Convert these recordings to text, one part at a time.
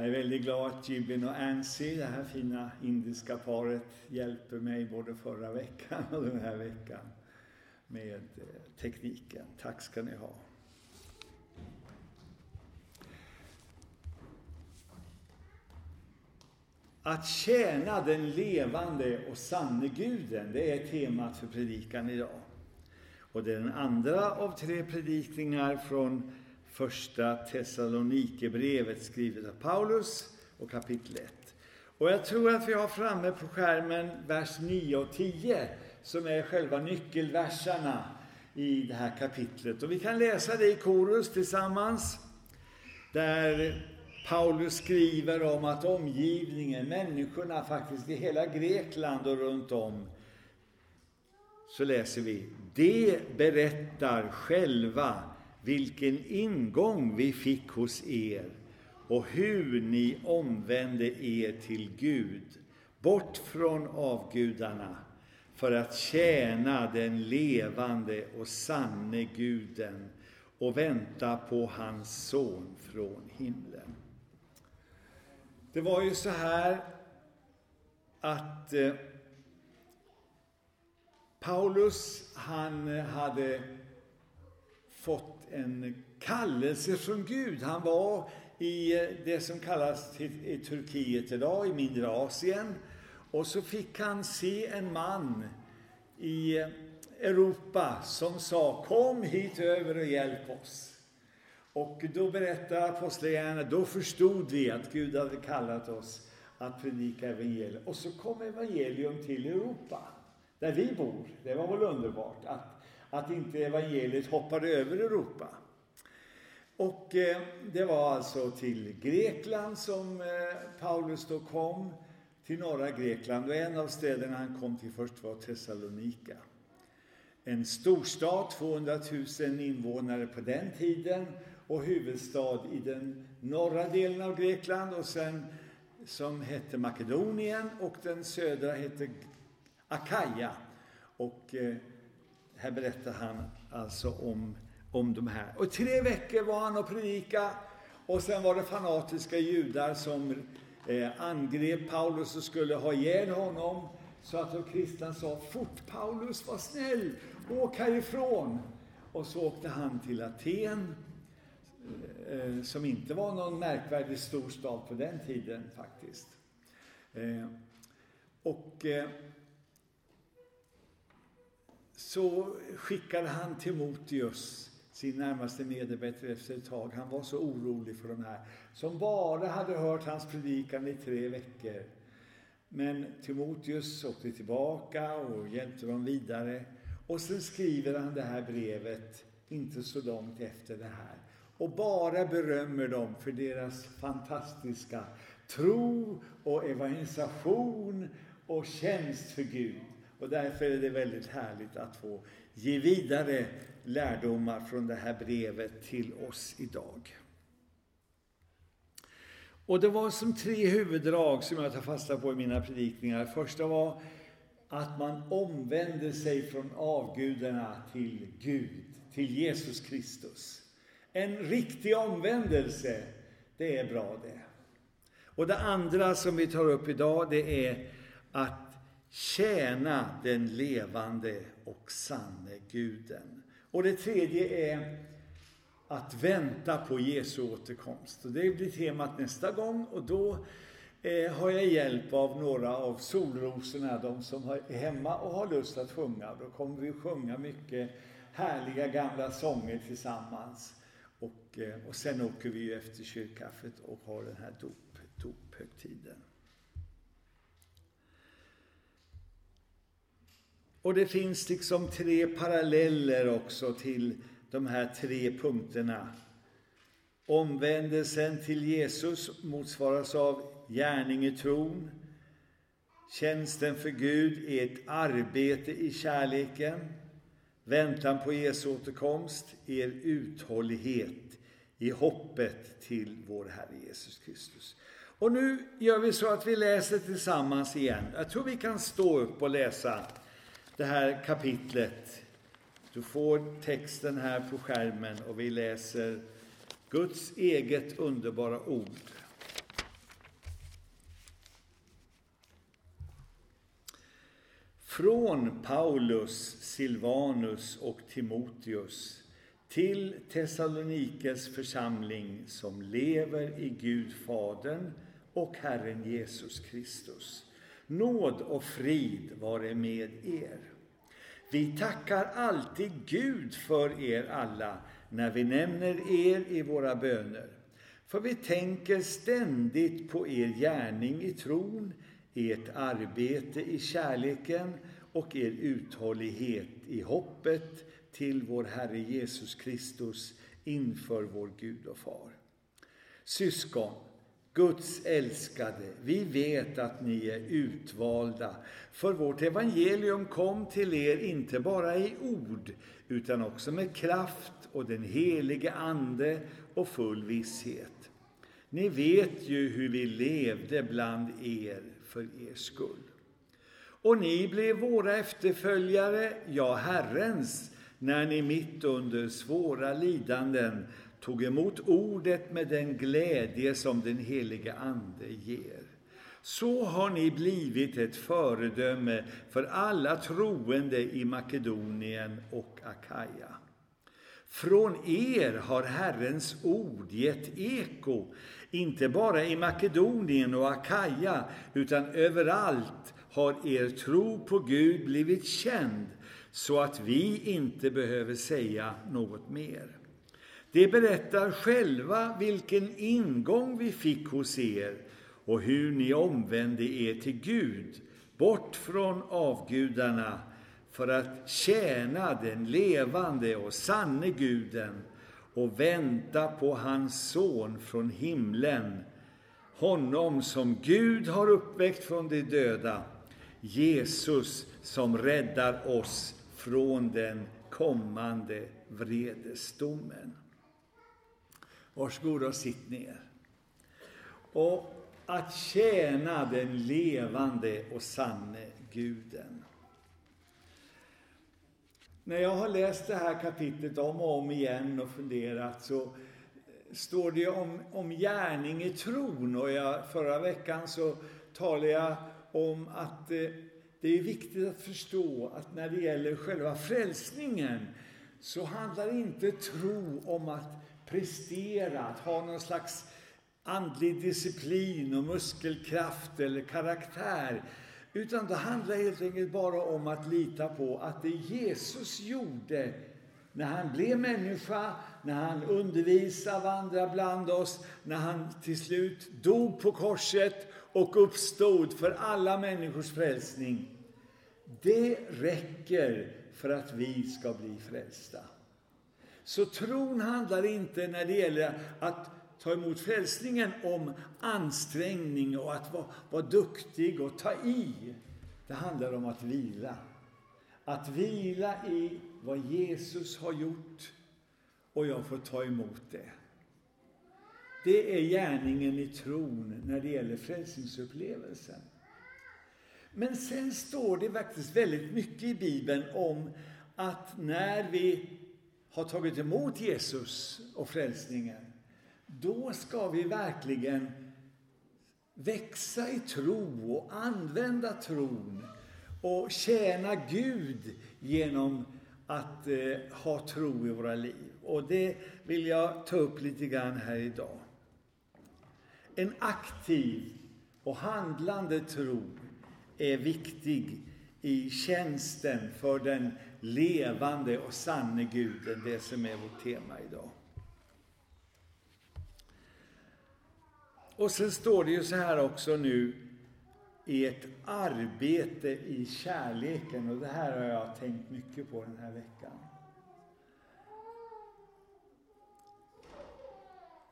Jag är väldigt glad att Jibin och Ansi, det här fina indiska paret, hjälper mig både förra veckan och den här veckan med eh, tekniken. Tack ska ni ha. Att tjäna den levande och sanne guden, det är temat för predikan idag. Och det är den andra av tre predikningar från första Thessalonikerbrevet skrivet av Paulus och kapitel 1. Och jag tror att vi har framme på skärmen vers 9 och 10 som är själva nyckelverserna i det här kapitlet. Och vi kan läsa det i korus tillsammans. Där Paulus skriver om att omgivningen, människorna faktiskt i hela Grekland och runt om, så läser vi, de berättar själva vilken ingång vi fick hos er och hur ni omvände er till Gud, bort från avgudarna, för att tjäna den levande och sanne Guden och vänta på hans son från himlen. Det var ju så här att eh, Paulus, han hade fått en kallelse från Gud. Han var i eh, det som kallas i Turkiet idag, i mindre Asien. Och så fick han se en man i eh, Europa som sa kom hit över och hjälp oss. Och då berättar apostlagärningarna, då förstod vi att Gud hade kallat oss att predika evangelium. Och så kom evangelium till Europa, där vi bor. Det var väl underbart att, att inte evangeliet hoppade över Europa. Och eh, det var alltså till Grekland som eh, Paulus då kom, till norra Grekland. Och en av städerna han kom till först var Thessalonika. En storstad, 200 000 invånare på den tiden och huvudstad i den norra delen av Grekland och sen som hette Makedonien och den södra hette Akaja. Och eh, här berättar han alltså om, om de här. Och tre veckor var han och predika och sen var det fanatiska judar som eh, angrep Paulus och skulle ha ihjäl honom. Så att de kristna sa, fort Paulus, var snäll, åk härifrån. Och så åkte han till Aten eh, som inte var någon märkvärdig storstad på den tiden faktiskt. Eh, och eh, så skickade han Timoteus, sin närmaste medarbetare, efter ett tag. Han var så orolig för de här, som bara hade hört hans predikan i tre veckor. Men Timoteus åkte tillbaka och hjälpte dem vidare. Och sen skriver han det här brevet, inte så långt efter det här och bara berömmer dem för deras fantastiska tro och evangelisation och tjänst för Gud. Och därför är det väldigt härligt att få ge vidare lärdomar från det här brevet till oss idag. Och det var som tre huvuddrag som jag tar fasta på i mina predikningar. Första var att man omvände sig från avgudarna till Gud, till Jesus Kristus. En riktig omvändelse, det är bra det. Och det andra som vi tar upp idag, det är att tjäna den levande och sanne guden. Och det tredje är att vänta på Jesu återkomst. Och det blir temat nästa gång och då eh, har jag hjälp av några av solrosorna, de som är hemma och har lust att sjunga. Då kommer vi att sjunga mycket härliga gamla sånger tillsammans. Och, eh, och sen åker vi ju efter kyrkkaffet och har den här dop, dophögtiden. Och det finns liksom tre paralleller också till de här tre punkterna. Omvändelsen till Jesus motsvaras av gärning i tron. Tjänsten för Gud är ett arbete i kärleken. Väntan på Jesu återkomst, er uthållighet i hoppet till vår Herre Jesus Kristus. Och nu gör vi så att vi läser tillsammans igen. Jag tror vi kan stå upp och läsa det här kapitlet. Du får texten här på skärmen och vi läser Guds eget underbara ord. Från Paulus, Silvanus och Timoteus till Thessalonikes församling som lever i Gud Fadern och Herren Jesus Kristus. Nåd och frid vare med er. Vi tackar alltid Gud för er alla när vi nämner er i våra böner. För vi tänker ständigt på er gärning i tron, ert arbete i kärleken och er uthållighet i hoppet till vår Herre Jesus Kristus inför vår Gud och Far. Syskon, Guds älskade, vi vet att ni är utvalda, för vårt evangelium kom till er inte bara i ord, utan också med kraft och den helige Ande och full visshet. Ni vet ju hur vi levde bland er för er skull. Och ni blev våra efterföljare, ja, Herrens, när ni mitt under svåra lidanden tog emot ordet med den glädje som den helige Ande ger. Så har ni blivit ett föredöme för alla troende i Makedonien och Akaja. Från er har Herrens ord gett eko, inte bara i Makedonien och Akaja, utan överallt har er tro på Gud blivit känd, så att vi inte behöver säga något mer. De berättar själva vilken ingång vi fick hos er och hur ni omvände er till Gud, bort från avgudarna, för att tjäna den levande och sanne Guden och vänta på hans son från himlen, honom som Gud har uppväckt från de döda, Jesus som räddar oss från den kommande vredesdomen. Varsågod och sitt ner. Och att tjäna den levande och sanne Guden. När jag har läst det här kapitlet om och om igen och funderat så eh, står det om, om gärning i tron. Och jag, förra veckan så talade jag om att eh, det är viktigt att förstå att när det gäller själva frälsningen så handlar inte tro om att prestera, att ha någon slags andlig disciplin och muskelkraft eller karaktär. Utan det handlar helt enkelt bara om att lita på att det Jesus gjorde när han blev människa, när han undervisade, vandrade bland oss, när han till slut dog på korset och uppstod för alla människors frälsning. Det räcker för att vi ska bli frälsta. Så tron handlar inte när det gäller att ta emot frälsningen om ansträngning och att vara, vara duktig och ta i. Det handlar om att vila. Att vila i vad Jesus har gjort och jag får ta emot det. Det är gärningen i tron när det gäller frälsningsupplevelsen. Men sen står det faktiskt väldigt mycket i Bibeln om att när vi har tagit emot Jesus och frälsningen, då ska vi verkligen växa i tro och använda tron och tjäna Gud genom att eh, ha tro i våra liv. Och det vill jag ta upp lite grann här idag. En aktiv och handlande tro är viktig i tjänsten för den levande och sanne Guden, det som är vårt tema idag. Och sen står det ju så här också nu, i ett arbete i kärleken. Och det här har jag tänkt mycket på den här veckan.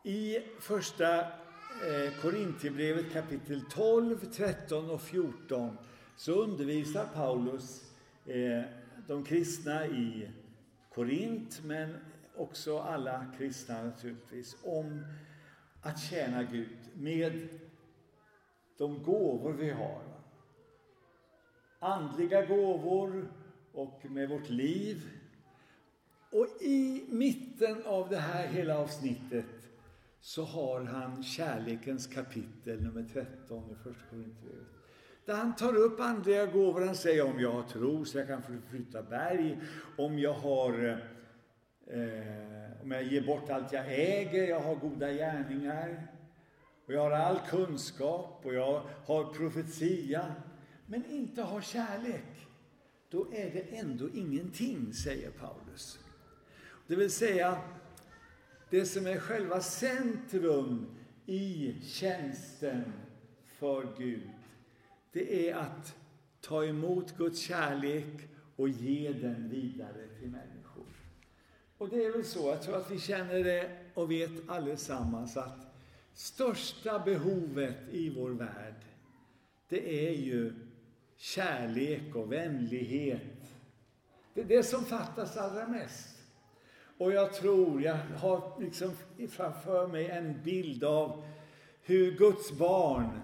I första eh, Korintierbrevet kapitel 12, 13 och 14 så undervisar Paulus eh, de kristna i Korint, men också alla kristna naturligtvis, om att tjäna Gud med de gåvor vi har. Andliga gåvor och med vårt liv. Och i mitten av det här hela avsnittet så har han kärlekens kapitel nummer 13 i Första Korinthierbrevet. Där han tar upp andliga gåvor. Han säger om jag har tro så jag kan flytta berg. Om jag har eh, om jag ger bort allt jag äger, jag har goda gärningar. Och jag har all kunskap och jag har profetia. Men inte har kärlek. Då är det ändå ingenting, säger Paulus. Det vill säga, det som är själva centrum i tjänsten för Gud, det är att ta emot Guds kärlek och ge den vidare till människor. Och det är väl så, jag tror att vi känner det och vet allesammans att största behovet i vår värld, det är ju kärlek och vänlighet. Det är det som fattas allra mest. Och jag tror, jag har liksom framför mig en bild av hur Guds barn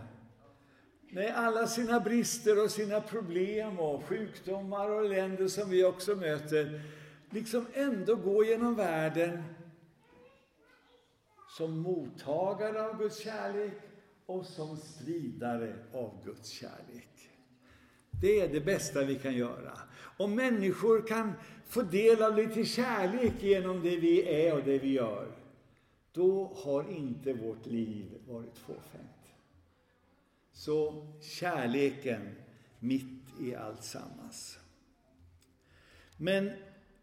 med alla sina brister och sina problem och sjukdomar och länder som vi också möter, liksom ändå går genom världen som mottagare av Guds kärlek och som spridare av Guds kärlek. Det är det bästa vi kan göra. Om människor kan få del av lite kärlek genom det vi är och det vi gör, då har inte vårt liv varit fåfängt. Så kärleken mitt i allt sammans. Men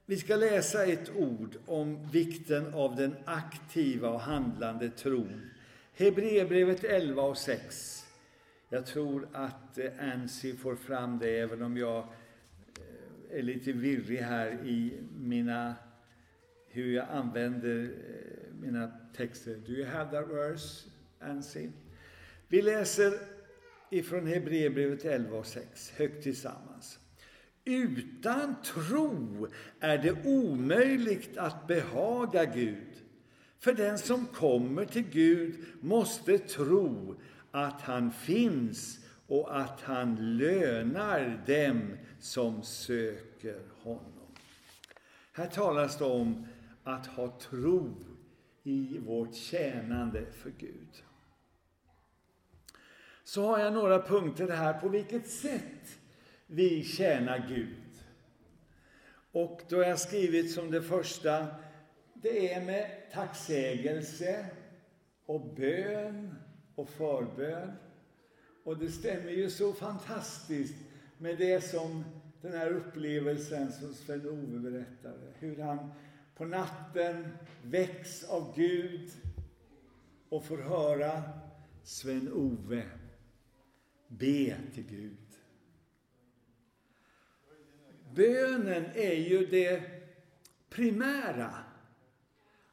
vi ska läsa ett ord om vikten av den aktiva och handlande tron. Hebreerbrevet 11 och 6. Jag tror att eh, Ansi får fram det, även om jag eh, är lite virrig här i mina, hur jag använder eh, mina texter. Do you have that verse, Ansi? Vi läser ifrån Hebreerbrevet 11 och 6, högt tillsammans. Utan tro är det omöjligt att behaga Gud. För den som kommer till Gud måste tro att han finns och att han lönar dem som söker honom. Här talas det om att ha tro i vårt tjänande för Gud. Så har jag några punkter här på vilket sätt vi tjänar Gud. Och då har jag skrivit som det första, det är med tacksägelse och bön och förbön. Och det stämmer ju så fantastiskt med det som den här upplevelsen som Sven-Ove berättade. Hur han på natten väcks av Gud och får höra Sven-Ove be till Gud. Bönen är ju det primära.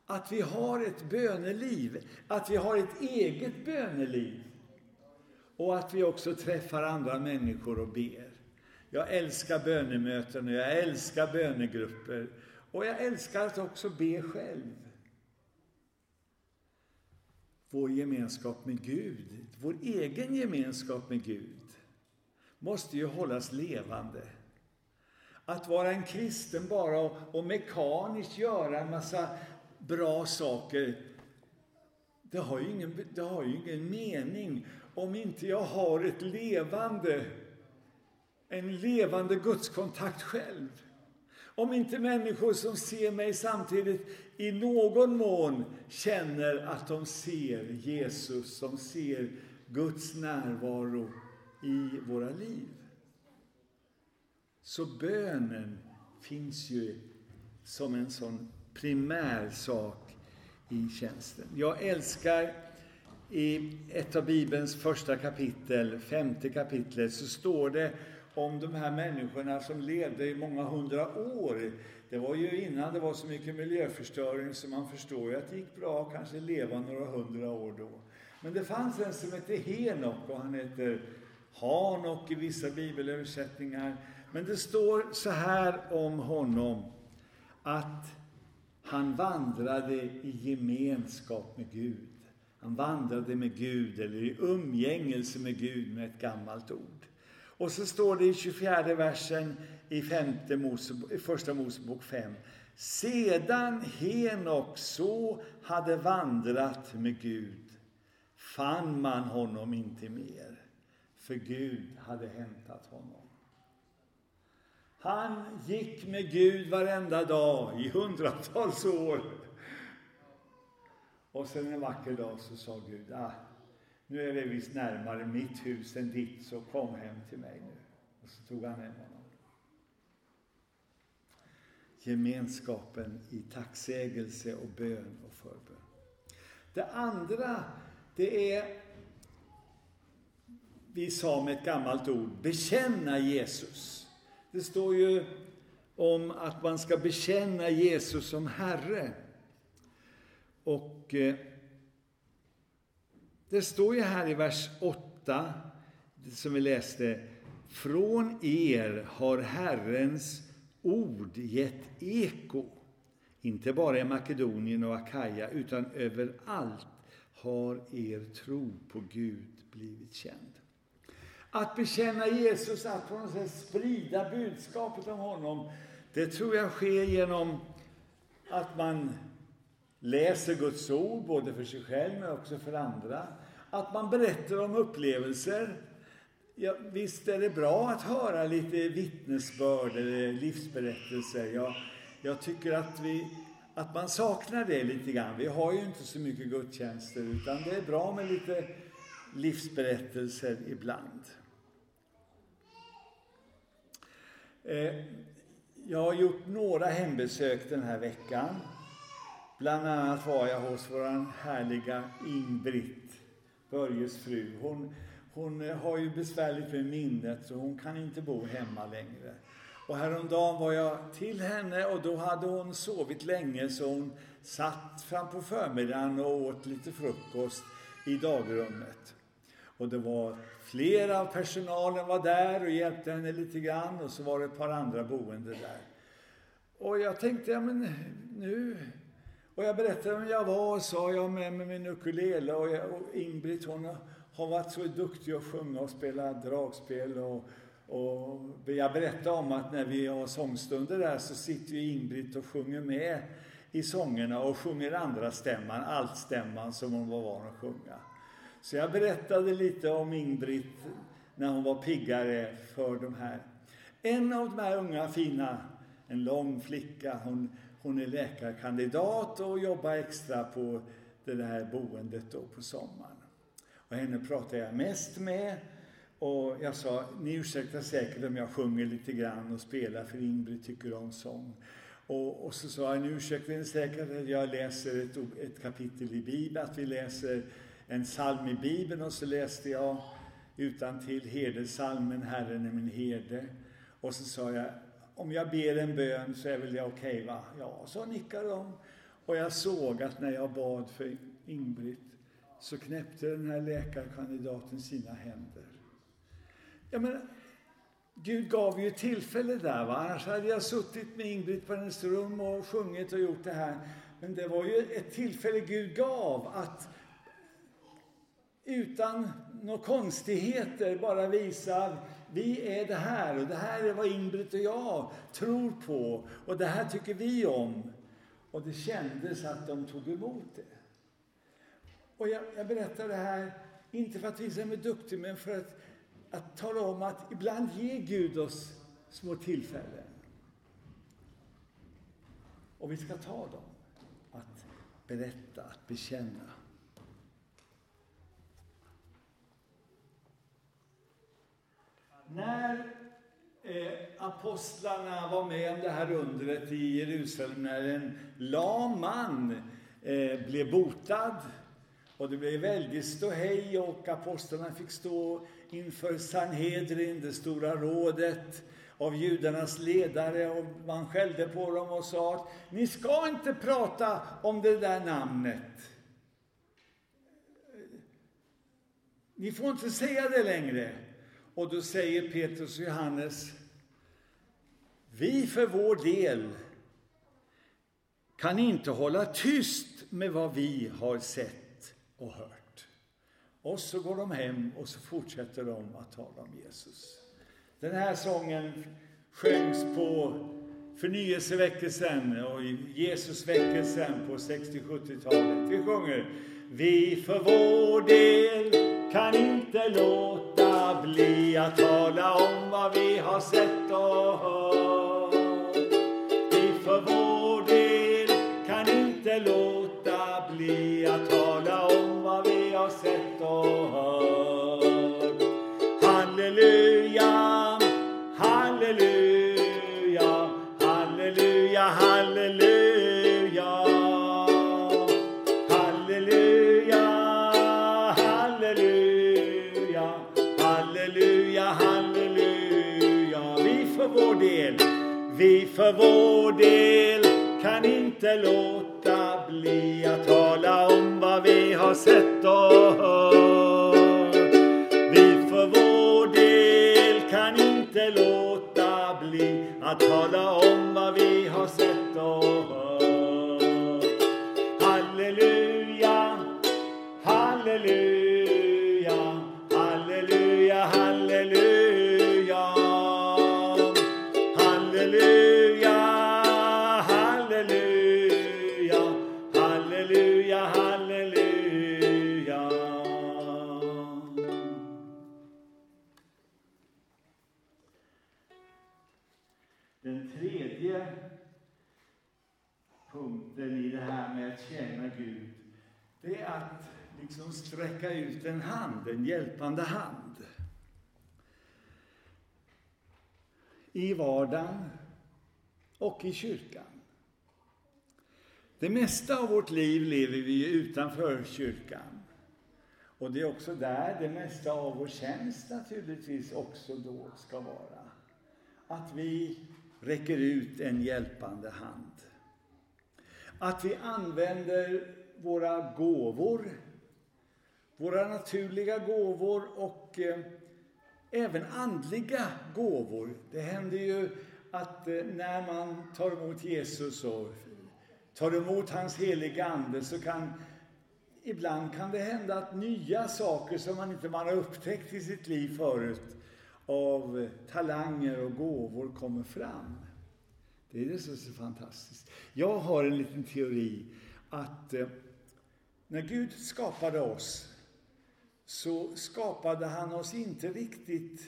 Att vi har ett böneliv, att vi har ett eget böneliv. Och att vi också träffar andra människor och ber. Jag älskar bönemöten och jag älskar bönegrupper. Och jag älskar att också be själv. Vår gemenskap med Gud, vår egen gemenskap med Gud, måste ju hållas levande. Att vara en kristen bara och, och mekaniskt göra en massa bra saker, det har, ju ingen, det har ju ingen mening om inte jag har ett levande, en levande gudskontakt själv. Om inte människor som ser mig samtidigt i någon mån känner att de ser Jesus, som ser Guds närvaro i våra liv. Så bönen finns ju som en sån primär sak i tjänsten. Jag älskar i ett av Bibelns första kapitel, femte kapitlet, så står det om de här människorna som levde i många hundra år. Det var ju innan det var så mycket miljöförstöring så man förstår ju att det gick bra att kanske leva några hundra år då. Men det fanns en som hette Henok och han heter Hanok i vissa bibelöversättningar. Men det står så här om honom att han vandrade i gemenskap med Gud. Han vandrade med Gud, eller i umgängelse med Gud med ett gammalt ord. Och så står det i 24 versen i, femte Mosebok, i första Mosebok 5. Sedan Henok så hade vandrat med Gud fann man honom inte mer. för Gud hade hämtat honom. Han gick med Gud varenda dag i hundratals år. Och sen en vacker dag så sa Gud, ah, nu är vi visst närmare mitt hus än ditt, så kom hem till mig nu. Och så tog han hem honom. Gemenskapen i tacksägelse och bön och förbön. Det andra, det är, vi sa med ett gammalt ord, bekänna Jesus. Det står ju om att man ska bekänna Jesus som Herre. Och eh, det står ju här i vers 8, som vi läste, från er har Herrens ord gett eko, inte bara i Makedonien och Akaja, utan överallt har er tro på Gud blivit känd. Att bekänna Jesus, att på något sätt sprida budskapet om honom, det tror jag sker genom att man läser Guds ord, både för sig själv men också för andra. Att man berättar om upplevelser. Ja, visst är det bra att höra lite vittnesbörd eller livsberättelser. Jag, jag tycker att, vi, att man saknar det lite grann. Vi har ju inte så mycket gudstjänster utan det är bra med lite livsberättelser ibland. Eh, jag har gjort några hembesök den här veckan. Bland annat var jag hos vår härliga Ingbritt, Börjes fru. Hon, hon eh, har ju besvärligt med minnet så hon kan inte bo hemma längre. Och häromdagen var jag till henne och då hade hon sovit länge så hon satt fram på förmiddagen och åt lite frukost i dagrummet. Och det var flera av personalen var där och hjälpte henne lite grann och så var det ett par andra boende där. Och jag tänkte, ja men nu och jag berättade vem jag var och sa jag med mig min ukulele och, jag, och Ingbritt hon har varit så duktig att sjunga och spela dragspel och, och jag berättade om att när vi har sångstunder där så sitter ju Ingbritt och sjunger med i sångerna och sjunger andra stämman, altstämman som hon var van att sjunga. Så jag berättade lite om Ingbritt när hon var piggare för de här. En av de här unga fina, en lång flicka, hon hon är läkarkandidat och jobbar extra på det här boendet då på sommaren. Och henne pratar jag mest med. Och jag sa, ni ursäktar säkert om jag sjunger lite grann och spelar för Ingrid tycker om sång. Och, och så sa jag, ni ursäktar säkert att jag läser ett, ett kapitel i Bibeln, att vi läser en psalm i Bibeln och så läste jag utan till herdesalmen Herren är min herde. Och så sa jag, om jag ber en bön så är väl det okej okay, va? Ja, så nickade de. Och jag såg att när jag bad för Ingbritt så knäppte den här läkarkandidaten sina händer. Jag menar, Gud gav ju tillfälle där. Va? Annars hade jag suttit med Ingbritt på hennes rum och sjungit och gjort det här. Men det var ju ett tillfälle Gud gav att utan några konstigheter bara visa vi är det här och det här är vad Ingrid och jag tror på och det här tycker vi om. Och det kändes att de tog emot det. Och jag, jag berättar det här, inte för att visa mig duktig, men för att, att tala om att ibland ger Gud oss små tillfällen. Och vi ska ta dem. Att berätta, att bekänna. När eh, apostlarna var med om det här undret i Jerusalem, när en lam man eh, blev botad och det blev väldigt ståhej och apostlarna fick stå inför Sanhedrin, det stora rådet av judarnas ledare och man skällde på dem och sa att ni ska inte prata om det där namnet. Ni får inte säga det längre. Och då säger Petrus och Johannes, vi för vår del kan inte hålla tyst med vad vi har sett och hört. Och så går de hem och så fortsätter de att tala om Jesus. Den här sången sjöngs på förnyelseväckelsen och Jesusväckelsen på 60-70-talet. Vi sjunger Vi för vår del kan inte låta bli att tala om vad vi har sett och hört. För vår del kan inte låta bli att tala om vad vi har sett och hört. Vi för vår del kan inte låta bli att tala om vad vi har sett och hört. Att tjäna Gud, det är att liksom sträcka ut en hand, en hjälpande hand. I vardagen och i kyrkan. Det mesta av vårt liv lever vi utanför kyrkan. Och det är också där det mesta av vår tjänst naturligtvis också då ska vara. Att vi räcker ut en hjälpande hand. Att vi använder våra gåvor, våra naturliga gåvor och eh, även andliga gåvor. Det händer ju att eh, när man tar emot Jesus och tar emot hans heliga Ande så kan ibland kan det hända att nya saker som man inte man har upptäckt i sitt liv förut av talanger och gåvor kommer fram. Det är det som är så fantastiskt. Jag har en liten teori att eh, när Gud skapade oss så skapade han oss inte riktigt,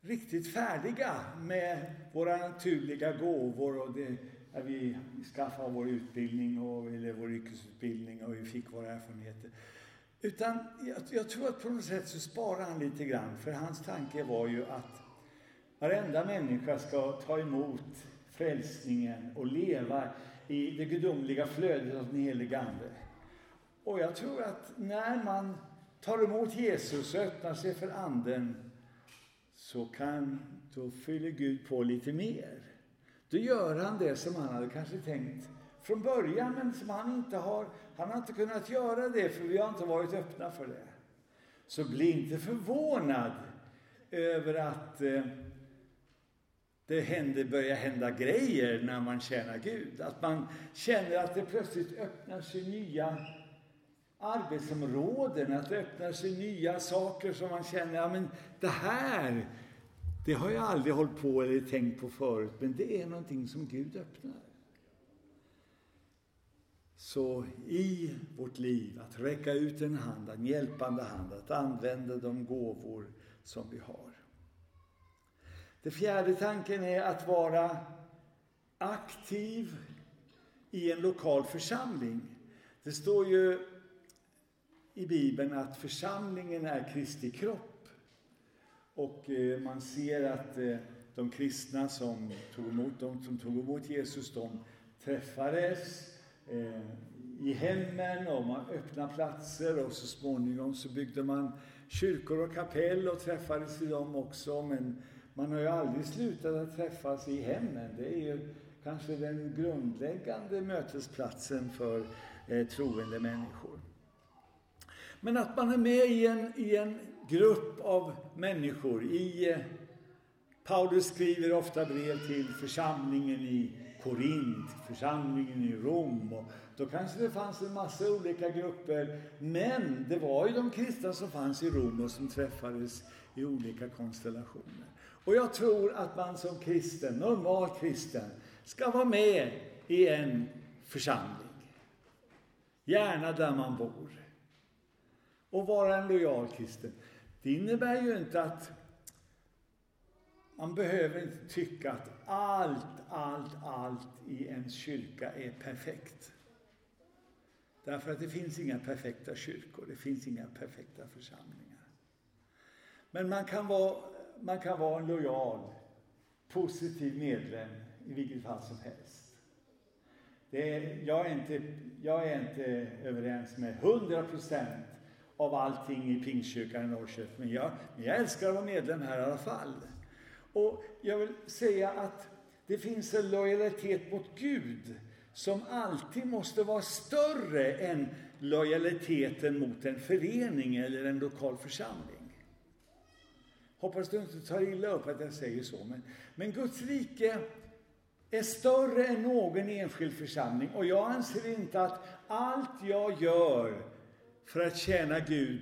riktigt färdiga med våra naturliga gåvor och det, när vi skaffade vår utbildning och, eller vår yrkesutbildning och vi fick våra erfarenheter. Utan jag, jag tror att på något sätt så sparar han lite grann, för hans tanke var ju att varenda människa ska ta emot frälsningen och leva i det gudomliga flödet av den helige Ande. Och jag tror att när man tar emot Jesus och öppnar sig för Anden så kan, då fyller Gud på lite mer. Då gör han det som han hade kanske tänkt från början, men som han inte har, han har inte kunnat göra det för vi har inte varit öppna för det. Så bli inte förvånad över att eh, det händer, börjar hända grejer när man tjänar Gud. Att man känner att det plötsligt öppnar sig nya arbetsområden, att det öppnar sig nya saker som man känner, ja men det här, det har jag aldrig hållit på eller tänkt på förut, men det är någonting som Gud öppnar. Så i vårt liv, att räcka ut en hand, en hjälpande hand, att använda de gåvor som vi har. Den fjärde tanken är att vara aktiv i en lokal församling. Det står ju i Bibeln att församlingen är Kristi kropp. Och eh, man ser att eh, de kristna som tog emot, de som tog emot Jesus, de träffades eh, i hemmen och man öppnade platser och så småningom så byggde man kyrkor och kapell och träffades i dem också. Men man har ju aldrig slutat att träffas i hemmen. Det är ju kanske den grundläggande mötesplatsen för eh, troende människor. Men att man är med i en, i en grupp av människor. I, eh, Paulus skriver ofta brev till församlingen i Korint, församlingen i Rom. Och då kanske det fanns en massa olika grupper. Men det var ju de kristna som fanns i Rom och som träffades i olika konstellationer. Och jag tror att man som kristen, normal kristen, ska vara med i en församling. Gärna där man bor. Och vara en lojal kristen. Det innebär ju inte att man behöver inte tycka att allt, allt, allt i en kyrka är perfekt. Därför att det finns inga perfekta kyrkor, det finns inga perfekta församlingar. Men man kan vara, man kan vara en lojal, positiv medlem i vilket fall som helst. Det är, jag, är inte, jag är inte överens med 100 procent av allting i Pingstkyrkan i Norrköping, men jag, jag älskar att vara medlem här i alla fall. Och jag vill säga att det finns en lojalitet mot Gud som alltid måste vara större än lojaliteten mot en förening eller en lokal församling. Hoppas du inte tar illa upp att jag säger så, men, men Guds rike är större än någon enskild församling och jag anser inte att allt jag gör för att tjäna Gud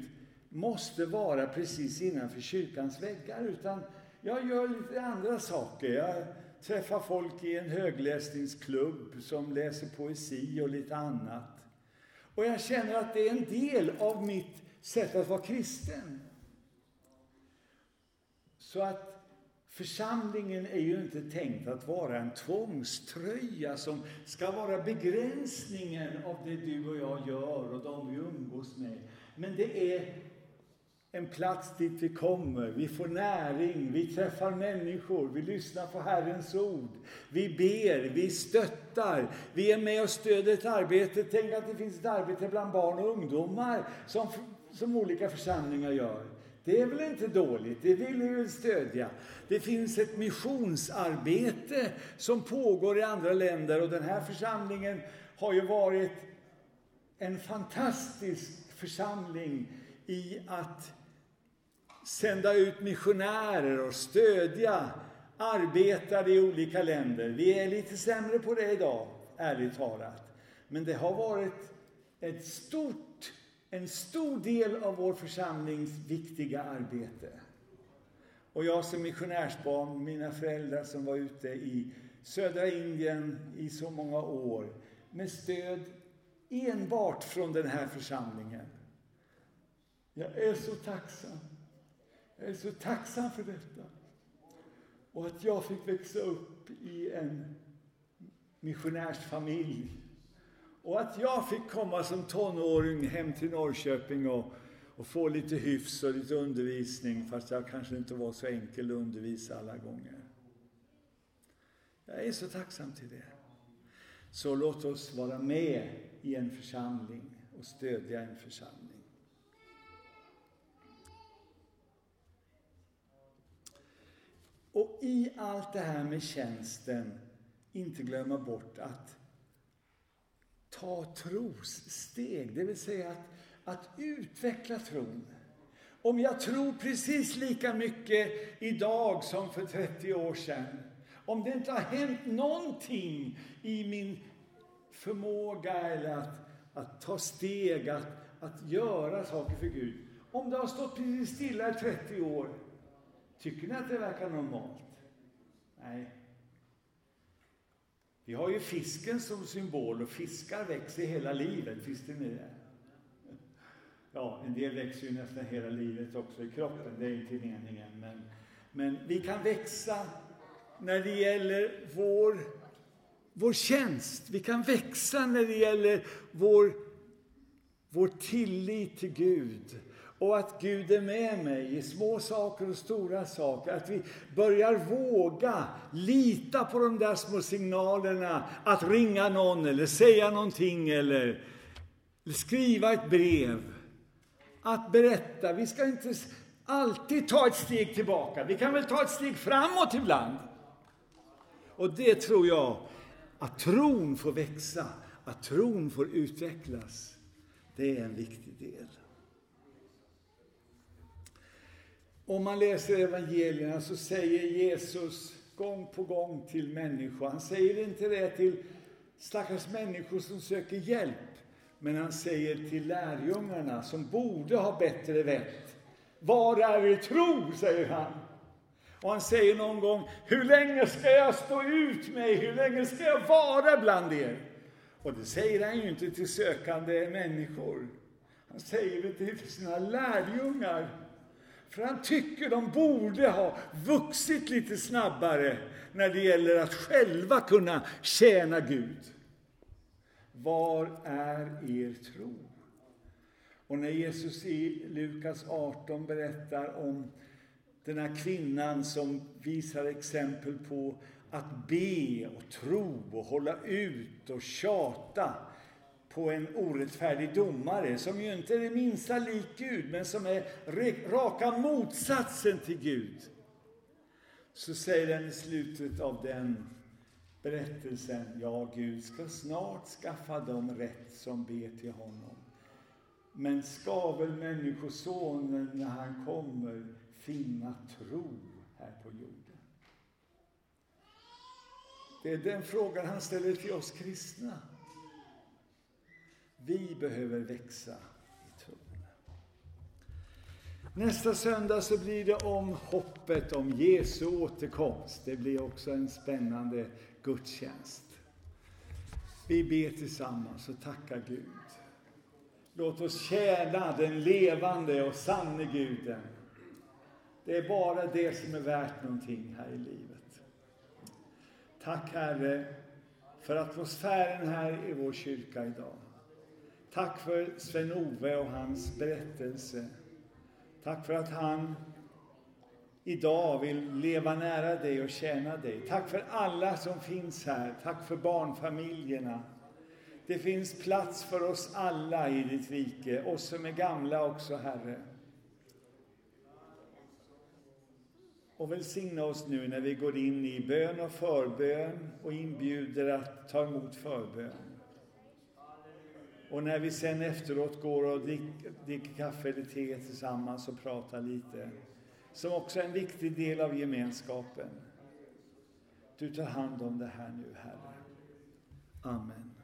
måste vara precis innanför kyrkans väggar, utan jag gör lite andra saker. Jag träffar folk i en högläsningsklubb som läser poesi och lite annat. Och jag känner att det är en del av mitt sätt att vara kristen. Så att församlingen är ju inte tänkt att vara en tvångströja som ska vara begränsningen av det du och jag gör och de vi umgås med. Men det är en plats dit vi kommer, vi får näring, vi träffar människor, vi lyssnar på Herrens ord, vi ber, vi stöttar, vi är med och stöder ett arbete. Tänk att det finns ett arbete bland barn och ungdomar som, som olika församlingar gör. Det är väl inte dåligt, det vill vi väl stödja. Det finns ett missionsarbete som pågår i andra länder och den här församlingen har ju varit en fantastisk församling i att sända ut missionärer och stödja arbetare i olika länder. Vi är lite sämre på det idag, ärligt talat. Men det har varit ett stort, en stor del av vår församlings viktiga arbete. Och jag som missionärsbarn, mina föräldrar som var ute i södra Indien i så många år med stöd enbart från den här församlingen. Jag är så tacksam jag är så tacksam för detta. Och att jag fick växa upp i en missionärsfamilj. Och att jag fick komma som tonåring hem till Norrköping och, och få lite hyfs och lite undervisning, fast jag kanske inte var så enkel att undervisa alla gånger. Jag är så tacksam till det. Så låt oss vara med i en församling och stödja en församling. Och i allt det här med tjänsten, inte glömma bort att ta trossteg, det vill säga att, att utveckla tron. Om jag tror precis lika mycket idag som för 30 år sedan, om det inte har hänt någonting i min förmåga eller att, att ta steg, att, att göra saker för Gud. Om det har stått precis stilla i 30 år, Tycker ni att det verkar normalt? Nej. Vi har ju fisken som symbol och fiskar växer hela livet, visste ni det? Ja, en del växer ju nästan hela livet också i kroppen, det är inte meningen. Men, men vi kan växa när det gäller vår, vår tjänst. Vi kan växa när det gäller vår, vår tillit till Gud och att Gud är med mig i små saker och stora saker. Att vi börjar våga lita på de där små signalerna. Att ringa någon eller säga någonting eller skriva ett brev. Att berätta. Vi ska inte alltid ta ett steg tillbaka. Vi kan väl ta ett steg framåt ibland. Och det tror jag, att tron får växa, att tron får utvecklas. Det är en viktig del. Om man läser evangelierna så säger Jesus gång på gång till människor, han säger inte det till stackars människor som söker hjälp, men han säger till lärjungarna som borde ha bättre vett. Var är er tro, säger han. Och han säger någon gång, hur länge ska jag stå ut med Hur länge ska jag vara bland er? Och det säger han ju inte till sökande människor. Han säger det till sina lärjungar. För han tycker de borde ha vuxit lite snabbare när det gäller att själva kunna tjäna Gud. Var är er tro? Och när Jesus i Lukas 18 berättar om den här kvinnan som visar exempel på att be och tro och hålla ut och tjata på en orättfärdig domare som ju inte är det minsta lik Gud, men som är raka motsatsen till Gud. Så säger han i slutet av den berättelsen, ja, Gud ska snart skaffa dem rätt som ber till honom. Men ska väl Människosonen när han kommer finna tro här på jorden? Det är den frågan han ställer till oss kristna. Vi behöver växa i tron. Nästa söndag så blir det om hoppet om Jesu återkomst. Det blir också en spännande gudstjänst. Vi ber tillsammans och tackar Gud. Låt oss tjäna den levande och sanne Guden. Det är bara det som är värt någonting här i livet. Tack Herre för atmosfären här i vår kyrka idag. Tack för Sven-Ove och hans berättelse. Tack för att han idag vill leva nära dig och tjäna dig. Tack för alla som finns här. Tack för barnfamiljerna. Det finns plats för oss alla i ditt rike, oss som är gamla också, Herre. Och välsigna oss nu när vi går in i bön och förbön och inbjuder att ta emot förbön. Och när vi sen efteråt går och dricker, dricker kaffe eller te tillsammans och pratar lite, som också är en viktig del av gemenskapen. Du tar hand om det här nu, Herre. Amen.